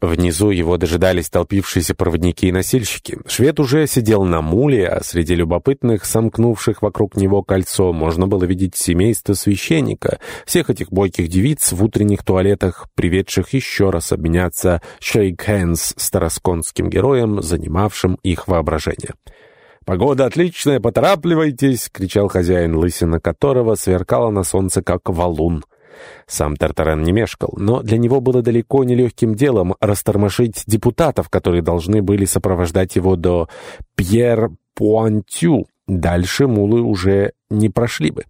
Внизу его дожидались толпившиеся проводники и носильщики. Швед уже сидел на муле, а среди любопытных, сомкнувших вокруг него кольцо, можно было видеть семейство священника, всех этих бойких девиц в утренних туалетах, приведших еще раз обменяться «shake hands» с тарасконским героем, занимавшим их воображение. «Погода отличная, поторапливайтесь!» — кричал хозяин, лысина которого сверкала на солнце, как валун. Сам Тартарен не мешкал, но для него было далеко не легким делом растормошить депутатов, которые должны были сопровождать его до Пьер-Пуантю. Дальше мулы уже не прошли бы.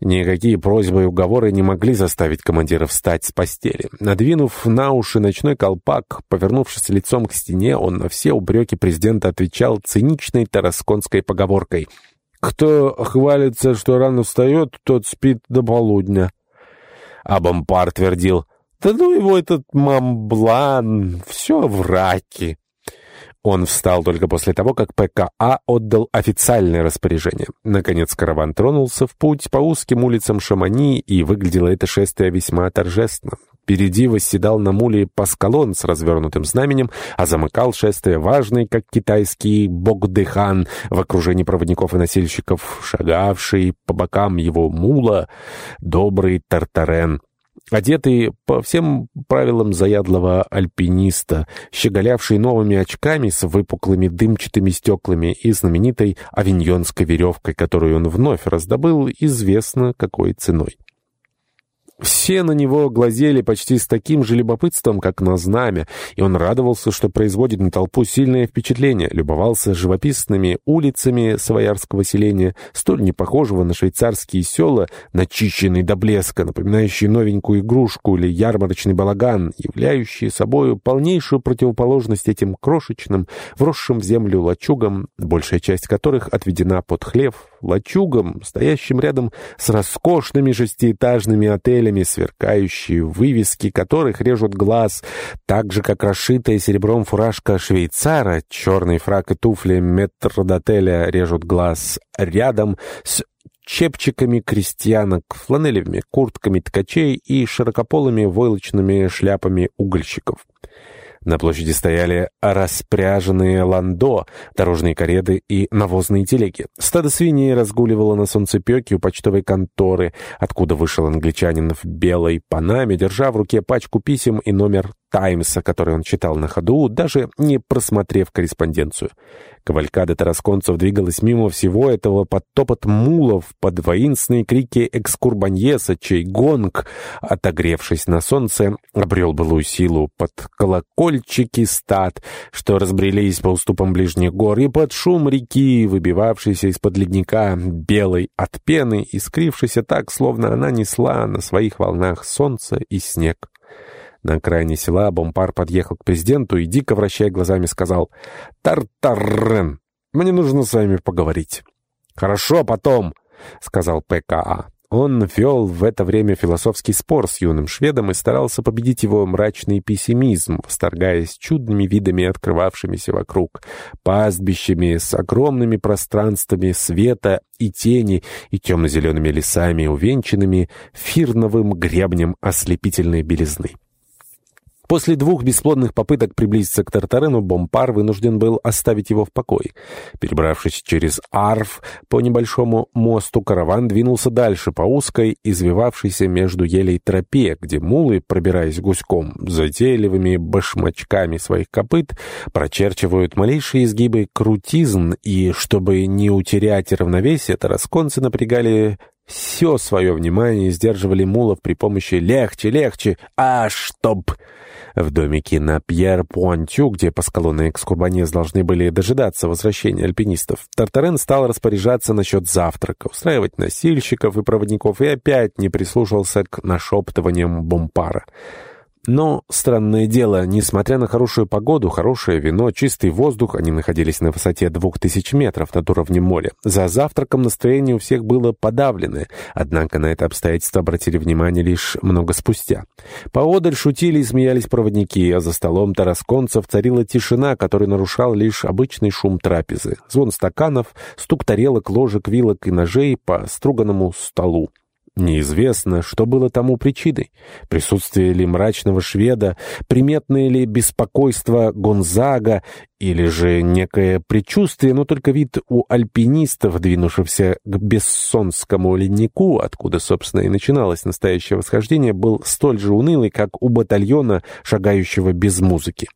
Никакие просьбы и уговоры не могли заставить командира встать с постели. Надвинув на уши ночной колпак, повернувшись лицом к стене, он на все упреки президента отвечал циничной тарасконской поговоркой. «Кто хвалится, что рано встает, тот спит до полудня». А Бомпар твердил, «Да ну его этот мамблан, все в раке». Он встал только после того, как ПКА отдал официальное распоряжение. Наконец караван тронулся в путь по узким улицам Шамани, и выглядело это шествие весьма торжественно. Впереди восседал на муле Паскалон с развернутым знаменем, а замыкал шествие важный, как китайский Богдыхан, в окружении проводников и носильщиков, шагавший по бокам его мула, добрый Тартарен одетый по всем правилам заядлого альпиниста, щеголявший новыми очками с выпуклыми дымчатыми стеклами и знаменитой авиньонской веревкой, которую он вновь раздобыл известно какой ценой. Все на него глазели почти с таким же любопытством, как на знамя, и он радовался, что производит на толпу сильное впечатление, любовался живописными улицами своярского селения, столь непохожего на швейцарские села, начищенный до блеска, напоминающий новенькую игрушку или ярмарочный балаган, являющий собою полнейшую противоположность этим крошечным, вросшим в землю лачугам, большая часть которых отведена под хлев, лачугам, стоящим рядом с роскошными шестиэтажными отелями, моделями, сверкающие вывески которых режут глаз, так же, как расшитая серебром фуражка швейцара, черный фрак и туфли метрдотеля режут глаз рядом с чепчиками крестьянок, фланелевыми куртками ткачей и широкополыми войлочными шляпами угольщиков. На площади стояли распряженные ландо, дорожные кареты и навозные телеги. Стадо свиней разгуливало на солнцепеке у почтовой конторы, откуда вышел англичанин в белой панаме, держа в руке пачку писем и номер «Таймса», который он читал на ходу, даже не просмотрев корреспонденцию. Кавалькада тарасконцев двигалась мимо всего этого под топот мулов, под воинственные крики экскурбаньеса, чей гонг, отогревшись на солнце, обрел былую силу под колокольчики стад, что разбрелись по уступам ближних гор, и под шум реки, выбивавшейся из-под ледника, белой от пены, искрившейся так, словно она несла на своих волнах солнце и снег. На окраине села Бомпар подъехал к президенту и, дико вращая глазами, сказал «Тартарен, мне нужно с вами поговорить». «Хорошо, потом», — сказал ПКА. Он вел в это время философский спор с юным шведом и старался победить его мрачный пессимизм, восторгаясь чудными видами, открывавшимися вокруг, пастбищами с огромными пространствами света и тени и темно-зелеными лесами, увенчанными фирновым гребнем ослепительной белизны. После двух бесплодных попыток приблизиться к Тартарену, Бомпар вынужден был оставить его в покое. Перебравшись через Арф по небольшому мосту, караван двинулся дальше по узкой, извивавшейся между елей тропе, где мулы, пробираясь гуськом, затейливыми башмачками своих копыт, прочерчивают малейшие изгибы крутизн, и, чтобы не утерять равновесие, тарасконцы напрягали все свое внимание сдерживали мулов при помощи «легче, легче, а чтоб...» В домике на Пьер-Пуантю, где Паскалон и Экскурбанес должны были дожидаться возвращения альпинистов, Тартарен стал распоряжаться насчет завтрака, устраивать носильщиков и проводников и опять не прислушивался к нашептываниям Бомпара. Но, странное дело, несмотря на хорошую погоду, хорошее вино, чистый воздух, они находились на высоте двух тысяч метров над уровнем моря. За завтраком настроение у всех было подавленное, однако на это обстоятельство обратили внимание лишь много спустя. Поодаль шутили и смеялись проводники, а за столом тарасконцев царила тишина, которую нарушал лишь обычный шум трапезы. Звон стаканов, стук тарелок, ложек, вилок и ножей по струганному столу. Неизвестно, что было тому причиной. Присутствие ли мрачного шведа, приметное ли беспокойство Гонзага, или же некое предчувствие, но только вид у альпинистов, двинувшихся к Бессонскому леднику, откуда, собственно, и начиналось настоящее восхождение, был столь же унылый, как у батальона, шагающего без музыки.